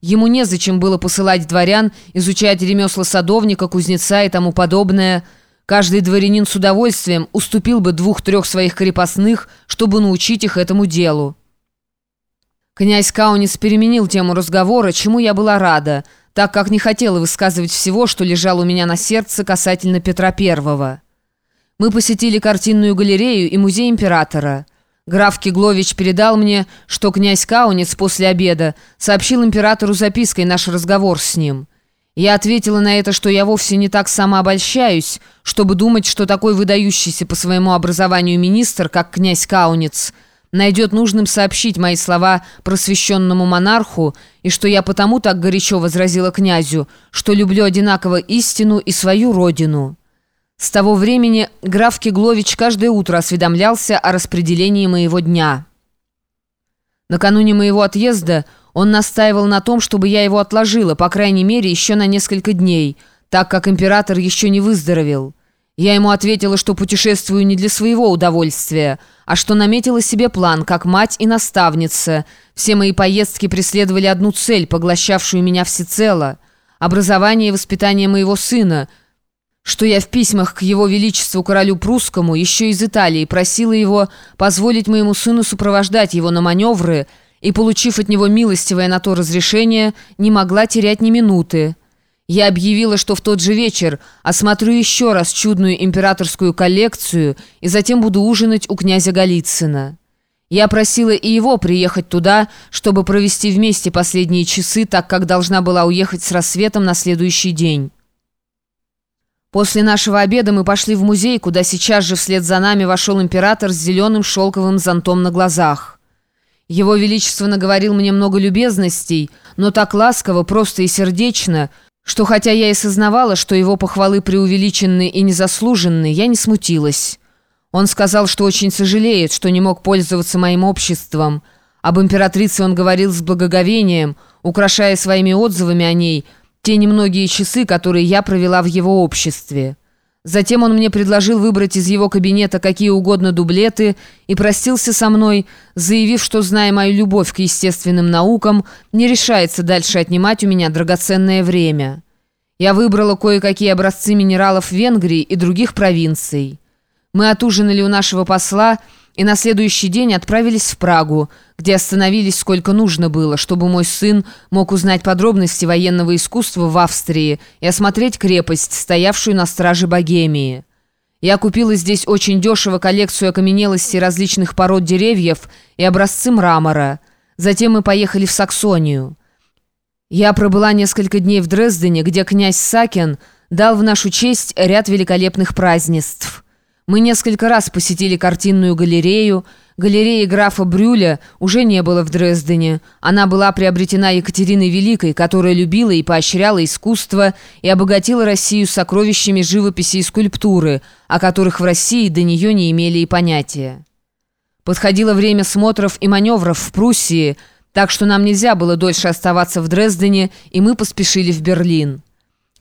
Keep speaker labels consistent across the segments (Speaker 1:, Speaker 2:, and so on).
Speaker 1: Ему незачем было посылать дворян изучать ремесла садовника, кузнеца и тому подобное. Каждый дворянин с удовольствием уступил бы двух-трех своих крепостных, чтобы научить их этому делу. Князь Каунец переменил тему разговора, чему я была рада, так как не хотела высказывать всего, что лежало у меня на сердце касательно Петра Первого. Мы посетили картинную галерею и музей императора. Граф Киглович передал мне, что князь Каунец после обеда сообщил императору запиской наш разговор с ним. Я ответила на это, что я вовсе не так самообольщаюсь, чтобы думать, что такой выдающийся по своему образованию министр, как князь Каунец, найдет нужным сообщить мои слова просвещенному монарху, и что я потому так горячо возразила князю, что люблю одинаково истину и свою родину». С того времени граф Кеглович каждое утро осведомлялся о распределении моего дня. Накануне моего отъезда он настаивал на том, чтобы я его отложила, по крайней мере, еще на несколько дней, так как император еще не выздоровел. Я ему ответила, что путешествую не для своего удовольствия, а что наметила себе план, как мать и наставница. Все мои поездки преследовали одну цель, поглощавшую меня всецело. Образование и воспитание моего сына – что я в письмах к его величеству королю прусскому еще из Италии просила его позволить моему сыну сопровождать его на маневры и, получив от него милостивое на то разрешение, не могла терять ни минуты. Я объявила, что в тот же вечер осмотрю еще раз чудную императорскую коллекцию и затем буду ужинать у князя Голицына. Я просила и его приехать туда, чтобы провести вместе последние часы, так как должна была уехать с рассветом на следующий день. После нашего обеда мы пошли в музей, куда сейчас же вслед за нами вошел император с зеленым шелковым зонтом на глазах. Его Величество наговорил мне много любезностей, но так ласково, просто и сердечно, что хотя я и сознавала, что его похвалы преувеличенны и незаслуженны, я не смутилась. Он сказал, что очень сожалеет, что не мог пользоваться моим обществом. Об императрице он говорил с благоговением, украшая своими отзывами о ней – те немногие часы, которые я провела в его обществе. Затем он мне предложил выбрать из его кабинета какие угодно дублеты и простился со мной, заявив, что, зная мою любовь к естественным наукам, не решается дальше отнимать у меня драгоценное время. Я выбрала кое-какие образцы минералов Венгрии и других провинций. Мы отужинали у нашего посла и на следующий день отправились в Прагу, где остановились сколько нужно было, чтобы мой сын мог узнать подробности военного искусства в Австрии и осмотреть крепость, стоявшую на страже Богемии. Я купила здесь очень дешево коллекцию окаменелостей различных пород деревьев и образцы мрамора. Затем мы поехали в Саксонию. Я пробыла несколько дней в Дрездене, где князь Сакен дал в нашу честь ряд великолепных празднеств. Мы несколько раз посетили картинную галерею. Галереи графа Брюля уже не было в Дрездене. Она была приобретена Екатериной Великой, которая любила и поощряла искусство и обогатила Россию сокровищами живописи и скульптуры, о которых в России до нее не имели и понятия. Подходило время смотров и маневров в Пруссии, так что нам нельзя было дольше оставаться в Дрездене, и мы поспешили в Берлин.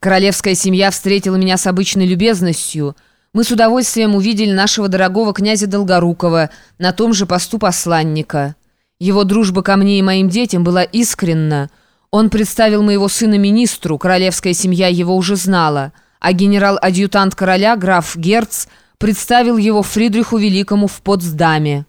Speaker 1: Королевская семья встретила меня с обычной любезностью – мы с удовольствием увидели нашего дорогого князя Долгорукова на том же посту посланника. Его дружба ко мне и моим детям была искренна. Он представил моего сына министру, королевская семья его уже знала, а генерал-адъютант короля, граф Герц, представил его Фридриху Великому в Потсдаме.